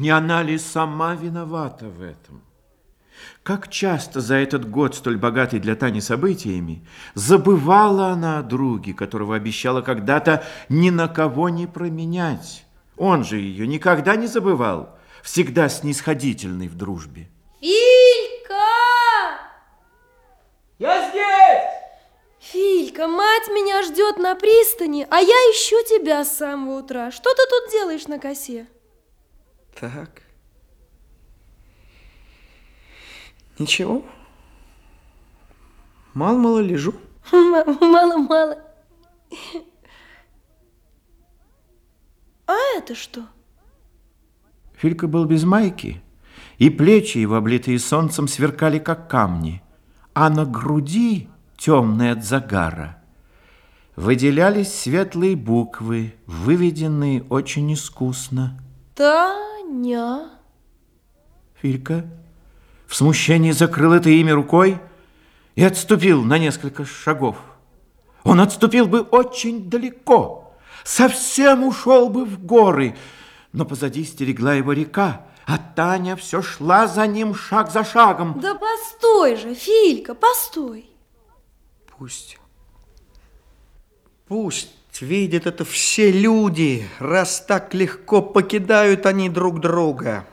Не она ли сама виновата в этом? Как часто за этот год, столь богатый для Тани событиями, забывала она о друге, которого обещала когда-то ни на кого не променять. Он же ее никогда не забывал, всегда снисходительный в дружбе. Филька! Я здесь! Филька, мать меня ждет на пристани, а я ищу тебя с самого утра. Что ты тут делаешь на косе? Так. Ничего. Мало-мало лежу. Мало-мало. А это что? Филька был без майки, и плечи его, облитые солнцем, сверкали, как камни, а на груди, темные от загара, выделялись светлые буквы, выведенные очень искусно. Таня. Филька в смущении закрыл это имя рукой и отступил на несколько шагов. Он отступил бы очень далеко, совсем ушел бы в горы, но позади стерегла его река, а Таня все шла за ним шаг за шагом. Да постой же, Филька, постой. Пусть. Пусть видят это все люди, раз так легко покидают они друг друга.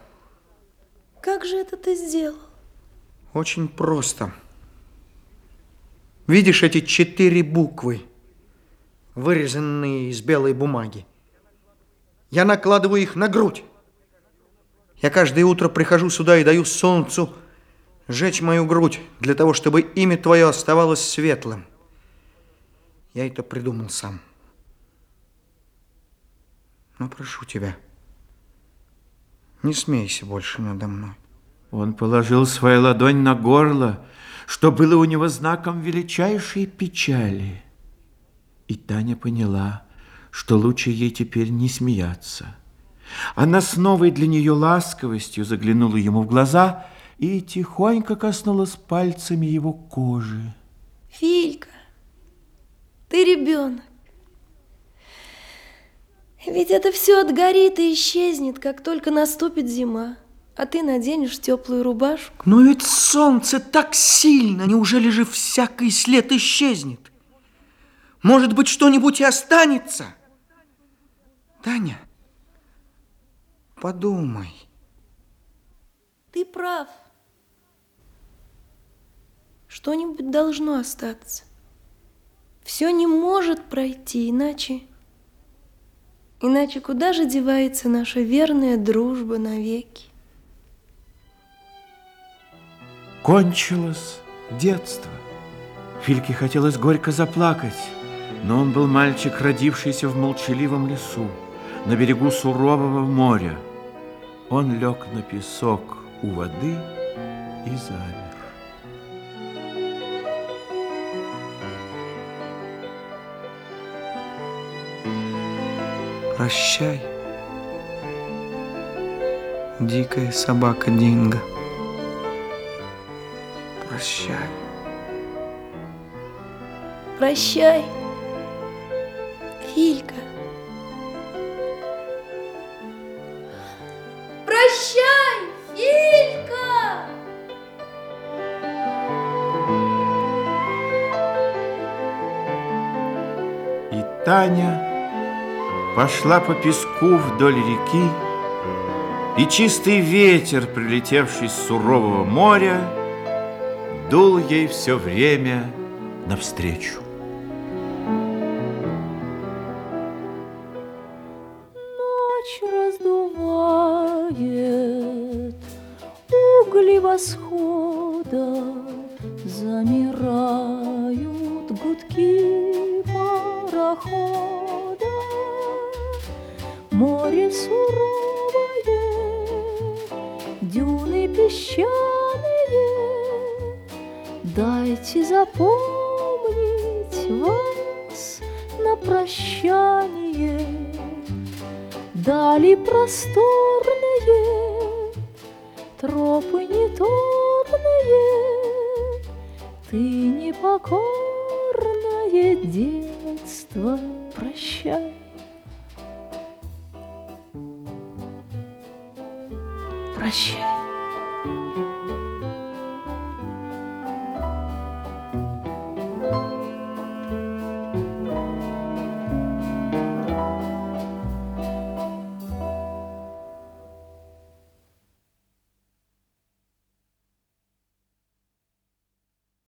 Как же это ты сделал? Очень просто. Видишь эти четыре буквы, вырезанные из белой бумаги? Я накладываю их на грудь. Я каждое утро прихожу сюда и даю солнцу сжечь мою грудь для того, чтобы имя твое оставалось светлым. Я это придумал сам. Но прошу тебя, не смейся больше надо мной. Он положил свою ладонь на горло, что было у него знаком величайшей печали. И Таня поняла, что лучше ей теперь не смеяться. Она с новой для нее ласковостью заглянула ему в глаза и тихонько коснулась пальцами его кожи. Филька, ты ребенок. Ведь это все отгорит и исчезнет, как только наступит зима а ты наденешь теплую рубашку. Но ведь солнце так сильно, неужели же всякий след исчезнет? Может быть, что-нибудь и останется? Таня, подумай. Ты прав. Что-нибудь должно остаться. Все не может пройти, иначе... Иначе куда же девается наша верная дружба навеки? Кончилось детство. Фильке хотелось горько заплакать, но он был мальчик, родившийся в молчаливом лесу, на берегу сурового моря. Он лег на песок у воды и замер. Прощай, дикая собака Динго прощай. Прощай, Филька. Прощай, Филька! И Таня пошла по песку вдоль реки, и чистый ветер, прилетевший с сурового моря, дул ей все время навстречу. Ночь раздувает угли восхода, замирают гудки парохода. Море суровое, дюны песчаные, Дайте запомнить вас на прощание. Дали просторные, тропы неторные, Ты непокорное детство прощай. Прощай.